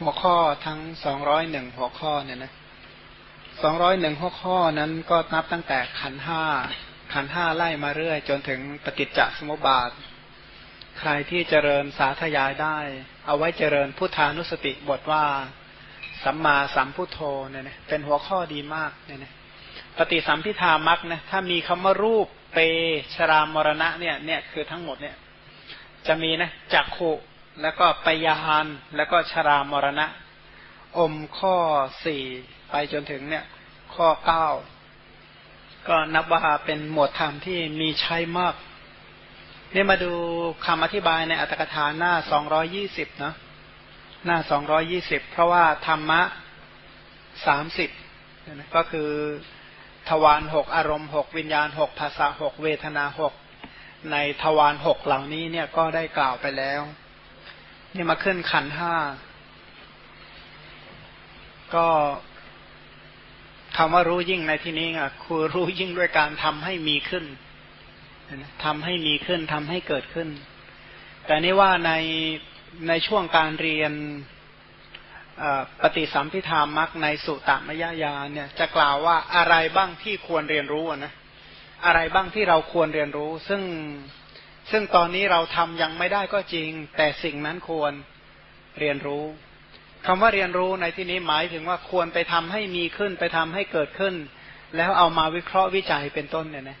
หัวข้อทั้งสองร้อยหนึ่งหัวข้อเนี่ยนะสองร้อยหนึ่งหัวข้อนั้นก็นับตั้งแต่ขันห้าขันห้าไล่มาเรื่อย จนถึงปฏิจจสมุปบาท ใครที่เจริญสาธยายได้ เอาไว้เจริญพุทธานุสติบทว่า สัมมาสัมพุทโธเนี่ยนะเป็นหัวข้อดีมากเนี่ยนะปฏิสัมพิธามักนะถ้ามีคำว่ารูปเปชรามรณะเนี่ยเนี่ยคือทั้งหมดเนี่ย จะมีนะจักขุ แล้วก็ปยานแล้วก็ชรามรณะ อมข้อสี่ไปจนถึงเนี่ย ข้อเก้าก็นับว่าเป็นหมวดธรรมที่มีใช้มาก นี่มาดูคำอธิบายในอัตถกถาหน้าสองร้อยี่สิบเนาะหน้าสองร้อยี่สิบเพราะว่าธรรมะสามสิบก็คือทวารหกอารมณ์หกวิญญาณหกภาษาหกเวทนาหกในทวารหกเหล่านี้เนี่ยก็ได้กล่าวไปแล้ว นี่มาขึ้นขันห้า ก็คำว่ารู้ยิ่งในที่นี้อะคือรู้ยิ่งด้วยการทำให้มีขึ้นทำให้มีขึ้นทำให้เกิดขึ้น แต่นี่ว่าในในช่วงการเรียนปฏิสัมพิธามักในสุตตมยญาเนี่ย จะกล่าวว่าอะไรบ้างที่ควรเรียนรู้นะ อะไรบ้างที่เราควรเรียนรู้ ซึ่ง ซึ่งตอนนี้เราทำยังไม่ได้ก็จริง แต่สิ่งนั้นควรเรียนรู้คำว่าเรียนรู้ในที่นี้หมายถึงว่าควรไปทำให้มีขึ้นไปทำให้เกิดขึ้น แล้วเอามาวิเคราะห์วิจัยเป็นต้นเนี่ยนะ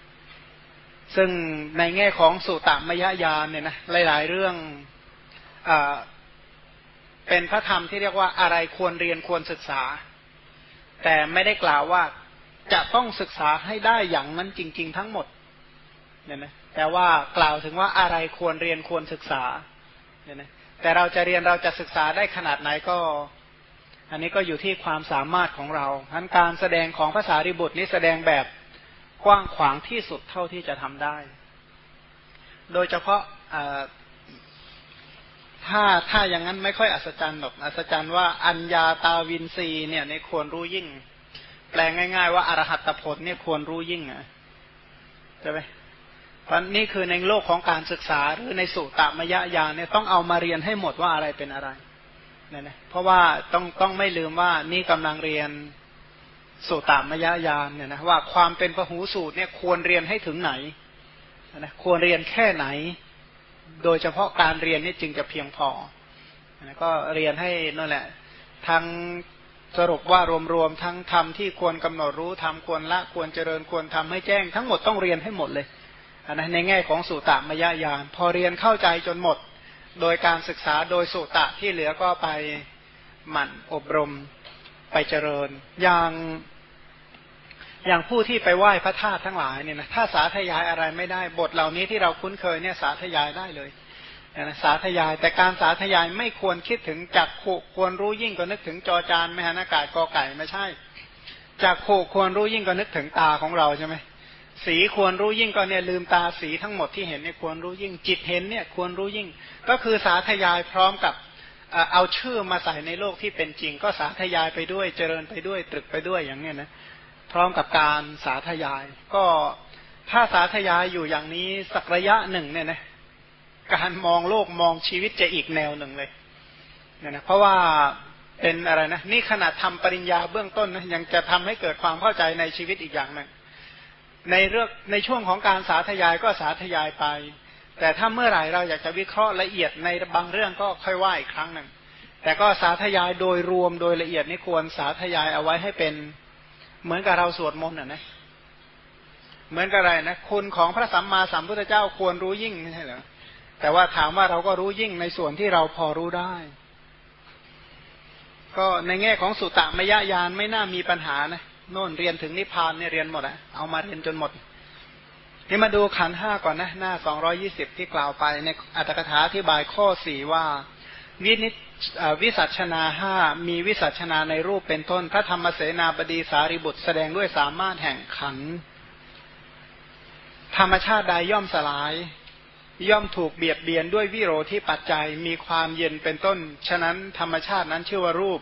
ซึ่งในแง่ของสุตตมยญาณเนี่ยนะหลาย ๆ เรื่องอเป็นพระธรรมที่เรียกว่าอะไรควรเรียนควรศึกษา แต่ไม่ได้กล่าวว่าจะต้องศึกษาให้ได้อย่างนั้นจริง ๆ ทั้งหมดเนี่ยนะ แต่ว่ากล่าวถึงว่าอะไรควรเรียนควรศึกษาเนี่ยนะแต่เราจะเรียนเราจะศึกษาได้ขนาดไหนก็ อันนี้ก็อยู่ที่ความสามารถของเราทั้นการแสดงของภาษาริบุตรนี้แสดงแบบกว้างขวางที่สุดเท่าที่จะทำได้ โดยเฉพาะถ้าถ้าอย่างนั้นไม่ค่อยอัศจรรย์หรอกอัศจรรย์ว่าอัญญาตาวินซีเนี่ยในควรรู้ยิ่ง แปลงง่าย ๆ ว่าอรหัตผลเนี่ยควรรู้ยิ่งอะใช่ไหม เพราะนี่คือในโลกของการศึกษาหรือในสุตตมยญาณเนี่ยต้องเอามาเรียนให้หมดว่าอะไรเป็นอะไรเนี่ยนะเพราะว่าต้องต้องไม่ลืมว่านี่กำลังเรียนสุตตมยญาณเนี่ยนะว่าความเป็นพหูสูตรเนี่ยควรเรียนให้ถึงไหนนะควรเรียนแค่ไหน โดยเฉพาะการเรียนนี่จึงจะเพียงพอก็เรียนให้นั่นแหละ ทั้งสรุปว่ารวมๆทั้งทำที่ควรกำหนดรู้ทำควรละควรเจริญควรทำให้แจ้ง ทั้งหมดต้องเรียนให้หมดเลย นะในแง่ของสุตตมยญาณพอเรียนเข้าใจจนหมด โดยการศึกษาโดยสุตตะที่เหลือก็ไปหมั่นอบรมไปเจริญ อย่างอย่างผู้ที่ไปไหว้พระธาตุทั้งหลายเนี่ยนะถ้าสาธยายอะไรไม่ได้บทเหล่านี้ที่เราคุ้นเคยเนี่ยสาธยายได้เลยนะสาธยาย แต่การสาธยายไม่ควรคิดถึงจักขควรรู้ยิ่งก็นึกถึงจอจานไม่หานากาศกอไก่ไม่ใช่จักขควรรู้ยิ่งก็นึกถึงตาของเราใช่ไหม สีควรรู้ยิ่งก็เนี่ยลืมตาสีทั้งหมดที่เห็นเนี่ยควรรู้ยิ่งจิตเห็นเนี่ยควรรู้ยิ่ง ก็คือสาธยายพร้อมกับเอาชื่อมาใส่ในโลกที่เป็นจริง ก็สาธยายไปด้วยเจริญไปด้วยตรึกไปด้วยอย่างเนี้ยนะพร้อมกับการสาธยาย ก็ถ้าสาธยายอยู่อย่างนี้สักระยะหนึ่งเนี่ยนะการมองโลกมองชีวิตจะอีกแนวหนึ่งเลยเนี่ยนะเพราะว่าเป็นอะไรนะนี่ขนาดทำปริญญาเบื้องต้นนะยังจะทำให้เกิดความเข้าใจในชีวิตอีกอย่างหนึ่ง ในเรื่องในช่วงของการสาธยายก็สาธยายไป แต่ถ้าเมื่อไหร่เราอยากจะวิเคราะห์ละเอียดในบางเรื่องก็ค่อยว่าอีกครั้งหนึ่งแต่ก็สาธยายโดยรวมโดยละเอียดนี่ควรสาธยายเอาไว้ให้เป็นเหมือนกับเราสวดมนต์อะนะเหมือนกับอะไรนะคุณของพระสัมมาสัมพุทธเจ้าควรรู้ยิ่งไม่ใช่เหรอแต่ว่าถามว่าเราก็รู้ยิ่งในส่วนที่เราพอรู้ได้ ก็ในแง่ของสุตตมยญาณไม่น่ามีปัญหานะ โน่นเรียนถึงนิพพานเนี่ยเรียนหมดอะเอามาเรียนจนหมดนี่มาดูขันห้าก่อนนะหน้าสองรอยี่สิบที่กล่าวไปในอัตถกถาที่บายข้อสี่ว่า วินิวิสัชนาห้ามีวิสัชนาในรูปเป็นต้น พระธรรมเสนาบดีสารีบุตรแสดงด้วยสามารถแห่งขัน ธรรมชาติใดย่อมสลาย ย่อมถูกเบียดเบียนด้วยวิโรที่ปัจจัยมีความเย็นเป็นต้น ฉะนั้นธรรมชาตินั้นชื่อว่ารูป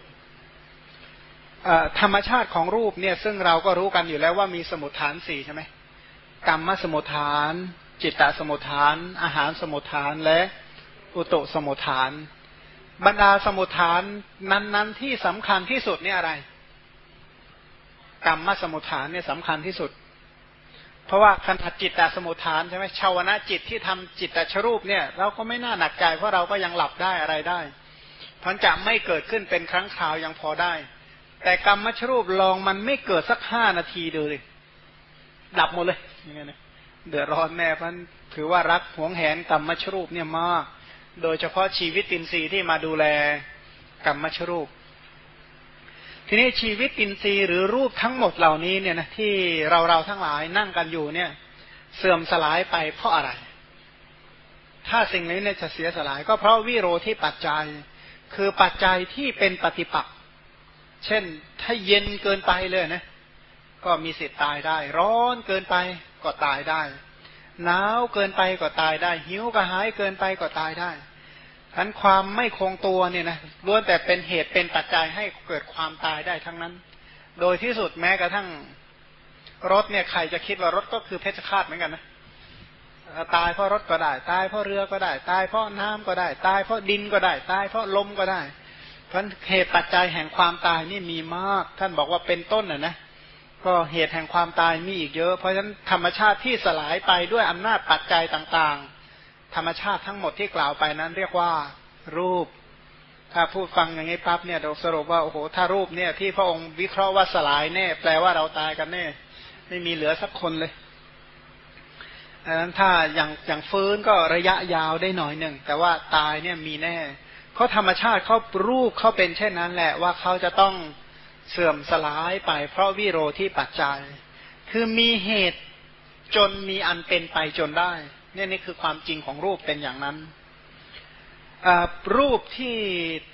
ธรรมชาติของรูปเนี่ยซึ่งเราก็รู้กันอยู่แล้วว่ามีสมุทฐานสี่ใช่ไหมกรรมสมุทฐาน จิตตสมุทฐาน อาหารสมุทฐานและอุตุสมุทฐาน บรรดาสมุทฐานนั้นๆที่สำคัญที่สุดนี่อะไร กรรมสมุทฐานเนี่ยสำคัญที่สุด เพราะว่าขณะจิตตสมุทฐานใช่ไหมชาวนะจิตที่ทำจิตตชรูปเนี่ย เราก็ไม่น่าหนักใจเพราะเราก็ยังหลับได้อะไรได้พันจะไม่เกิดขึ้นเป็นครั้งคราวยังพอได้ แต่กรรมมชรูปลองมันไม่เกิดสักห้านาทีดูเลยดับหมดเลยอย่างเงี้ยเดือดร้อนแน่พันถือว่ารักหวงแหนกรรมมชรูปเนี่ยมาก โดยเฉพาะชีวิตตินทรีย์ที่มาดูแลกรรมมชรูป ทีนี้ชีวิตตินทรีย์หรือรูปทั้งหมดเหล่านี้เนี่ยนะที่เราเราทั้งหลายนั่งกันอยู่เนี่ย เสื่อมสลายไปเพราะอะไร ถ้าสิ่งนี้เนี่ยจะเสียสลาย ก็เพราะวิโรที่ปัจจัย คือปัจจัยที่เป็นปฏิปักษ เช่นถ้าเย็นเกินไปเลยนะ ก็มีสิทธิ์ตายได้ ร้อนเกินไปก็ตายได้หนาวเกินไปก็ตายได้ หิวกระหายเกินไปก็ตายได้ทันความไม่คงตัวเนี่ยนะล้วนแต่เป็นเหตุเป็นปัจจัยให้เกิดความตายได้ทั้งนั้น โดยที่สุดแม้กระทั่งรถเนี่ยใครจะคิดว่ารถก็คือเพชฌฆาตเหมือนกันนะตายเพราะรถก็ได้ ตายเพราะเรือก็ได้ ตายเพราะน้ำก็ได้ ตายเพราะดินก็ได้ ตายเพราะลมก็ได้ เพราะเหตุปัจจัยแห่งความตายนี่มีมาก ท่านบอกว่าเป็นต้นน่ะนะ ก็เหตุแห่งความตายมีอีกเยอะ เพราะฉะนั้นธรรมชาติที่สลายไปด้วยอำนาจปัจจัยต่างๆ ธรรมชาติทั้งหมดที่กล่าวไปนั้นเรียกว่ารูป ถ้าพูดฟังอย่างนี้ปั๊บเนี่ยเราสรุปว่าโอ้โหถ้ารูปเนี่ยที่พระองค์วิเคราะห์ว่าสลายแน่ แปลว่าเราตายกันแน่ ไม่มีเหลือสักคนเลยอันนั้นถ้าอย่างอย่างฟื้นก็ระยะยาวได้หน่อยหนึ่งแต่ว่าตายเนี่ยมีแน่ เพราธรรมชาติเขารูปเขาเป็นเช่นนั้นแหละว่าเขาจะต้องเสื่อมสลายไปเพราะวิโรที่ปัจจัย คือมีเหตุจนมีอันเป็นไปจนได้เนี่ยนี่คือความจริงของรูปเป็นอย่างนั้นรูปที่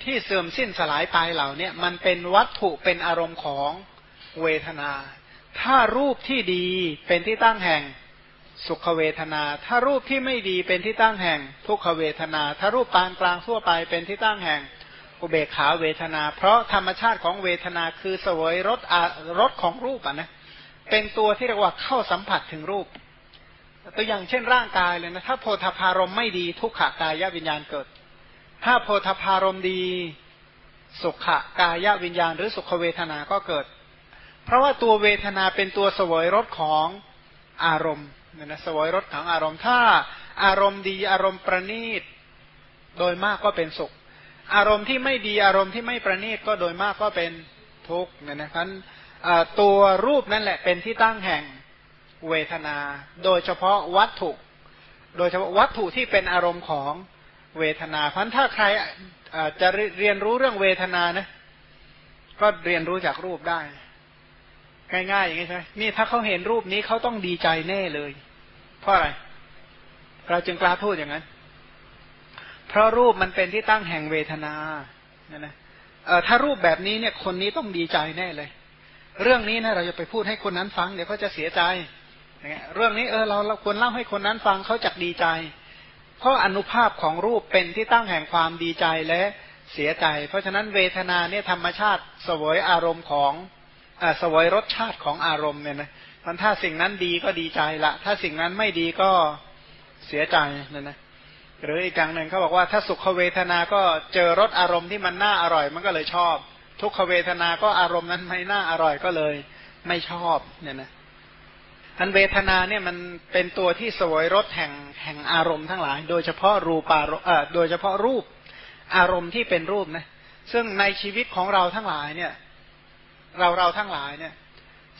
ที่เสื่อมสิ้นสลายไปเหล่านี้มันเป็นวัตถุเป็นอารมณ์ของเวทนา ถ้ารูปที่ดีเป็นที่ตั้งแห่ง สุขเวทนา ถ้ารูปที่ไม่ดีเป็นที่ตั้งแห่งทุกขเวทนา ถ้ารูปปานกลางทั่วไปเป็นที่ตั้งแห่งอุเบกขาเวทนา เพราะธรรมชาติของเวทนาคือสวยรสรสของรูปอะนะเป็นตัวที่เรียกว่าเข้าสัมผัสถึงรูป ตัวอย่างเช่นร่างกายเลยนะ ถ้าโพธพารมไม่ดีทุกขากายวิญญาณเกิด ถ้าโพธพารมดีสุขกายวิญญาณ หรือสุขเวทนาก็เกิด เพราะว่าตัวเวทนาเป็นตัวสวยรสของอารมณ์ เนี่ยนะสวยรสของอารมณ์ถ้าอารมณ์ดีอารมณ์ประณีต โดยมากก็เป็นสุข อารมณ์ที่ไม่ดีอารมณ์ที่ไม่ประณีตก็โดยมากก็เป็นทุกข์เนี่ยนะครับตัวรูปนั่นแหละเป็นที่ตั้งแห่งเวทนา โดยเฉพาะวัตถุ โดยเฉพาะวัตถุที่เป็นอารมณ์ของเวทนาเพราะถ้าใครจะเรียนรู้เรื่องเวทนานะก็เรียนรู้จากรูปได้ ง่ายๆอย่างนี้ใช่ไหมนี่ถ้าเขาเห็นรูปนี้เขาต้องดีใจแน่เลย เพราะอะไร เราจึงกล้าพูดอย่างนั้น เพราะรูปมันเป็นที่ตั้งแห่งเวทนาเนี่ยนะเออถ้ารูปแบบนี้เนี่ย คนนี้ต้องดีใจแน่เลย เรื่องนี้นะเราจะไปพูดให้คนนั้นฟังเดี๋ยวเขาจะเสียใจเรื่องนี้เออเราเราควรเล่าให้คนนั้นฟังเขาจะดีใจ เพราะอนุภาพของรูปเป็นที่ตั้งแห่งความดีใจและเสียใจ เพราะฉะนั้นเวทนาเนี่ยธรรมชาติสวยอารมณ์ของ สวยรสชาติของอารมณ์เนี่ยนะมันถ้าสิ่งนั้นดีก็ดีใจละ ถ้าสิ่งนั้นไม่ดีก็เสียใจเนี่ยนะหรืออีกอย่างหนึ่งเขาบอกว่าถ้าสุขเวทนาก็เจอรสอารมณ์ที่มันน่าอร่อย มันก็เลยชอบ ทุกขเวทนาก็อารมณ์นั้นไม่น่าอร่อยก็เลย ไม่ชอบเนี่ยนะอันเวทนาเนี่ยมันเป็นตัวที่สวยรสแห่งแห่งอารมณ์ทั้งหลาย โดยเฉพาะรูปารเอ่อโดยเฉพาะรูปอารมณ์ที่เป็นรูปนะซึ่งในชีวิตของเราทั้งหลายเนี่ย เราเราทั้งหลายเนี่ย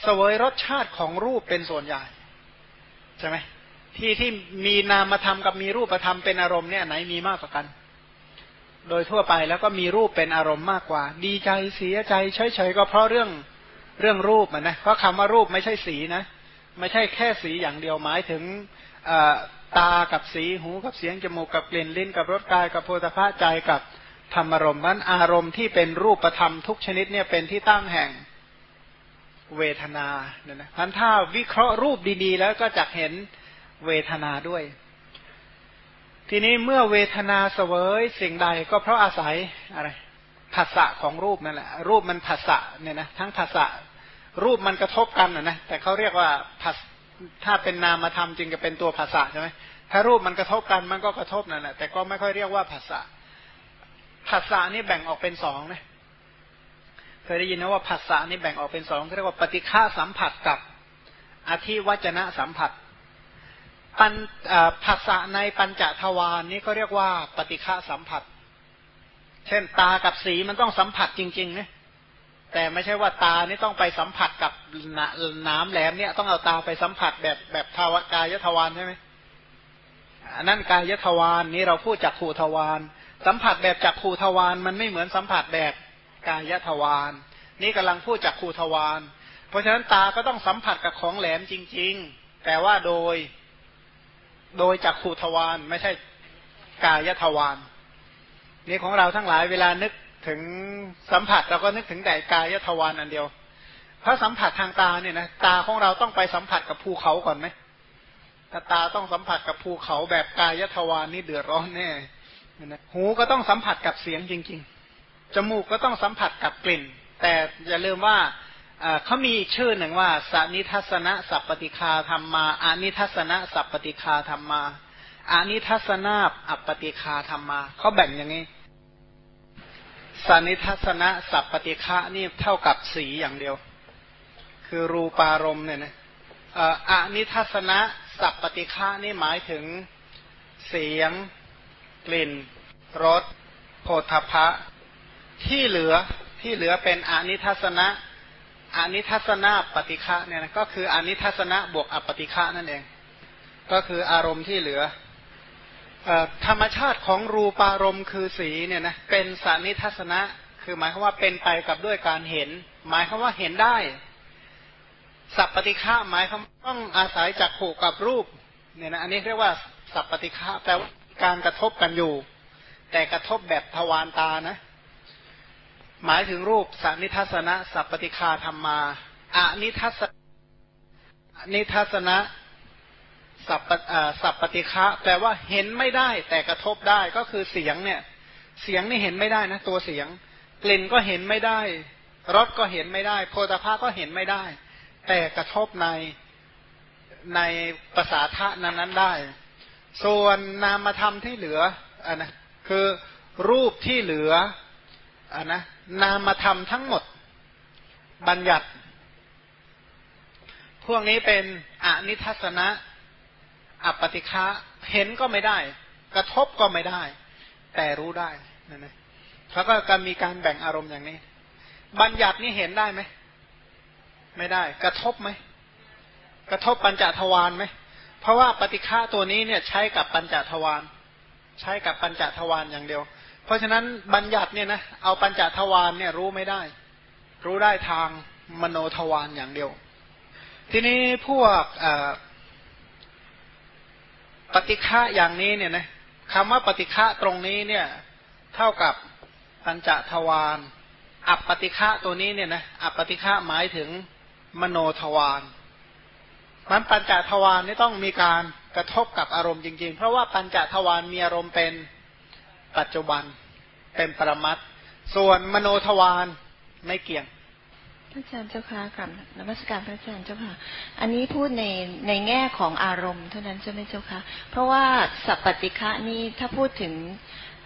สวยรสชาติของรูปเป็นส่วนใหญ่ ใช่ไหมที่ที่มีนามธรรมกับมีรูปธรรมเป็นอารมณ์เนี่ยไหนมีมากกว่ากัน โดยทั่วไปแล้วก็มีรูปเป็นอารมณ์มากกว่า ดีใจเสียใจเฉยๆก็เพราะเรื่องเรื่องรูปมันนะเพราะคำว่ารูปไม่ใช่สีนะ ไม่ใช่แค่สีอย่างเดียวหมายถึงตากับสีหูกับเสียงจมูกกับกลิ่นลิ้นกับรสกายกับโพธาภาใจกับ ธรรมอารมณ์นั้นอารมณ์ที่เป็นรูปธรรมทุกชนิดเนี่ยเป็นที่ตั้งแห่งเวทนาเนี่ยนะพันถ้าวิเคราะห์รูปดีๆ แล้วก็จะเห็นเวทนาด้วย ทีนี้เมื่อเวทนาเสวยสิ่งใดก็เพราะอาศัยอะไรภาษะของรูปนั่นแหละ รูปมันภาษะเนี่ยนะทั้งภาษะรูปมันกระทบกันนะนะแต่เขาเรียกว่าภาถ้าเป็นนามธรรมจึงจะเป็นตัวภาษะใช่ไหมถ้ารูปมันกระทบกันมันก็กระทบนั่นแหละแต่ก็ไม่ค่อยเรียกว่าภาษะ ผัสสะนี่แบ่งออกเป็นสองนะเคยได้ยินนะว่าผัสสะนี่แบ่งออกเป็นสองเรียกว่าปฏิฆาสัมผัสกับอธิวัจนะสัมผัสปัญผัสสะในปัญจทวารนนี่ก็เรียกว่าปฏิฆาสัมผัส เช่นตากับสีมันต้องสัมผัสจริงๆนะแต่ไม่ใช่ว่าตานี่ต้องไปสัมผัสกับน้ำแหลมเนี่ยต้องเอาตาไปสัมผัสแบบแบบทวกายทวารใช่ไหมอันนั้นกายทวารนี้เราพูดจากขูทวาร สัมผัสแบบจากขูทวารมันไม่เหมือนสัมผัสแบบกายทวารนี่กำลังพูดจากขูทวารเพราะฉะนั้นตาก็ต้องสัมผัสกับของแหลมจริง ๆ แต่ว่าโดยโดยจากขูทวารไม่ใช่กายทวารนี่ของเราทั้งหลายเวลานึกถึงสัมผัสเราก็นึกถึงแต่กายทวารอันเดียวเพราะสัมผัสทางตาเนี่ยนะตาของเราต้องไปสัมผัสกับภูเขาก่อนไหมถ้าตาต้องสัมผัสกับภูเขาแบบกายทวารนี่เดือดร้อนแน่ หูก็ต้องสัมผัสกับเสียงจริง ๆ จมูกก็ต้องสัมผัสกับกลิ่น แต่อย่าลืมว่าเขามีชื่อหนึ่งว่าสานิทัศนะสัพปติคาธรรมมาอานิทัศนะสัพปติคาธรรมมาอานิทัศนาอัปปติคาธรรมมาเขาแบ่งอย่างนี้สานิทัศนะสัพปติฆะนี่เท่ากับสีอย่างเดียว คือรูปารมณ์เนี่ยนะอานิทัศนะสัพปติฆะนี่หมายถึงเสียง กลิ่นรสโผฏฐะที่เหลือที่เหลือเป็นอนิทัศนะอนิทัศนะปฏิฆะเนี่ยนะก็คืออนิทัศนะบวกอปฏิฆะนั่นเอง ก็คืออารมณ์ที่เหลือธรรมชาติของรูปารมณ์คือสีเนี่ยนะเป็นสานิทัศนะ คือหมายความว่าเป็นไปกับด้วยการเห็น หมายความว่าเห็นได้ สัพปฏิฆะหมายความต้องอาศัยจากผูกกับรูปเนี่ยนะอันนี้เรียกว่าสัพปฏิฆะแปลว่า การกระทบกันอยู่ แต่กระทบแบบทวารตานะ หมายถึงรูปสนิทัศนะสัพปฏิคาธรรมาอานิทัศนิทัศนะสัพสัพปฏิฆะแปลว่าเห็นไม่ได้แต่กระทบได้ก็คือเสียงเนี่ย เสียงนี่เห็นไม่ได้นะ ตัวเสียง กลิ่นก็เห็นไม่ได้รสก็เห็นไม่ได้ โพธาภาก็เห็นไม่ได้ แต่กระทบในในภาษาทะนั้นนั้นได้ ส่วนนามธรรมที่เหลืออันนะคือรูปที่เหลืออันนะนามธรรมทั้งหมด บัญญัติ พวกนี้เป็นอนิทัศนะอัปปติฆะเห็นก็ไม่ได้ กระทบก็ไม่ได้ แต่รู้ได้นั่นนะเขาก็การมีการแบ่งอารมณ์อย่างนี้ บัญญัตินี่เห็นได้ไหม ไม่ได้ กระทบไหม กระทบปัญจทวารไหม เพราะว่าปฏิฆาตัวนี้เนี่ยใช้กับปัญจทวารใช้กับปัญจทวารอย่างเดียว เพราะฉะนั้นบัญญัติเนี่ยนะเอาปัญจทวารเนี่ยรู้ไม่ได้ รู้ได้ทางมโนทวารอย่างเดียว ทีนี้พวกปฏิฆะอย่างนี้เนี่ยนะคำว่าปฏิฆะตรงนี้เนี่ยเท่ากับปัญจทวารอัปปฏิฆะตัวนี้เนี่ยนะอัปปฏิฆะหมายถึงมโนทวาร มันปัญจทวารนี่ต้องมีการกระทบกับอารมณ์จริง ๆ เพราะว่าปัญจทวารมีอารมณ์เป็นปัจจุบันเป็นประมัตส่วนมโนทวารไม่เกี่ยงพระอาจารย์เจ้าค่ะกับนมัสการพระอาจารย์เจ้าค่ะ อันนี้พูดในในแง่ของอารมณ์เท่านั้นใช่ไหมเจ้าค่ะ เพราะว่าสัพปติคะนี่ถ้าพูดถึง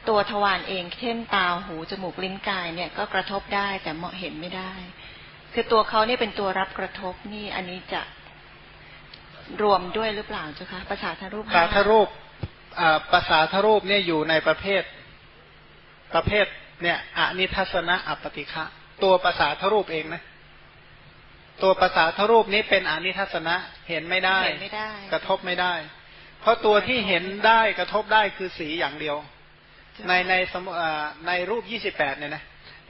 ตัวทวารเอง เช่นตาหูจมูกลิ้นกายเนี่ยก็กระทบได้แต่เหมาะเห็นไม่ได้ คือตัวเขาเนี่ยเป็นตัวรับกระทบนี่อันนี้จะ รวมด้วยหรือเปล่าเจ้าคะภาษาทรูปภาษาทรูปภาษาทรูปเนี่ยอยู่ในประเภทประเภทเนี่ยอนิทัศนะอัปติฆะตัวภาษาทรูปเองนะตัวภาษาทรูปนี้เป็นอนิทัศนะเห็นไม่ได้กระทบไม่ได้ เพราะตัวที่เห็นได้กระทบได้คือสีอย่างเดียว ในในสมในรูปยี่สิบแปดเนี่ยนะ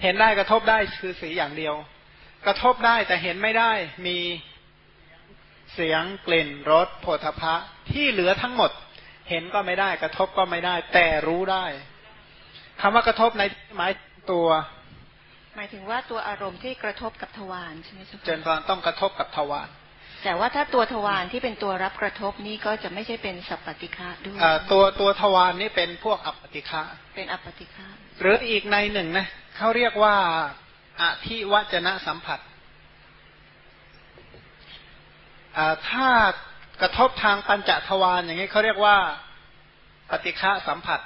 เห็นได้กระทบได้คือสีอย่างเดียว กระทบได้แต่เห็นไม่ได้มี เสียงกลิ่นรสโผฏฐะที่เหลือทั้งหมด เห็นก็ไม่ได้ กระทบก็ไม่ได้ แต่รู้ได้คำว่ากระทบในหมายตัว หมายถึงว่าตัวอารมณ์ที่กระทบกับทวารใช่ไหมเจ้าเจนพรต้องกระทบกับทวารแต่ว่าถ้าตัวทวารที่เป็นตัวรับกระทบนี่ก็จะไม่ใช่เป็นสัพปติฆะด้วยตัวตัวทวารนี่เป็นพวกอัปปติฆะเป็นอัปปติฆะหรืออีกในหนึ่งนะเขาเรียกว่าอธิวัจนะสัมผัส ถ้ากระทบทางปัญจทวารอย่างนี้เขาเรียกว่าปฏิฆะสัมผัส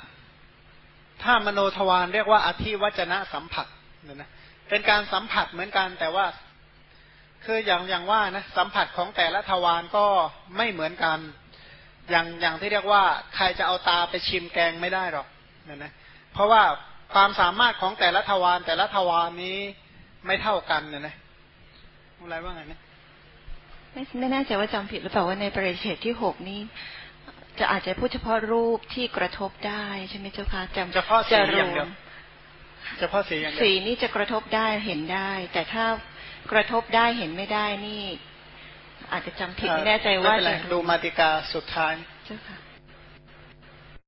ถ้ามโนทวารเรียกว่าอธิวัจนะสัมผัสเนี่ยนะเป็นการสัมผัสเหมือนกันแต่ว่า คืออย่างอย่างว่านะสัมผัสของแต่ละทวารก็ไม่เหมือนกัน อย่างอย่างที่เรียกว่าใครจะเอาตาไปชิมแกงไม่ได้หรอกเนี่ยนะเพราะว่าความสามารถของแต่ละทวารแต่ละทวารนี้ไม่เท่ากันเนี่ยนะอะไรว่าไงนะ ไม่ไม่แน่ใจว่าจำผิดหรือเปล่าว่าในปริเฉดที่หกนี้ จะอาจจะพูดเฉพาะรูปที่กระทบได้ใช่ไหมเจ้าคะจำเฉพาะสีจะอย่างเดียวเฉพาะสีอย่างเดียวสีนี่จะกระทบได้เห็นได้ แต่ถ้ากระทบได้เห็นไม่ได้นี่ อาจจะจำผิดไม่แน่ใจว่าไม่เป็นไรจะดูมาติกาสุดท้ายเจ้าค่ะ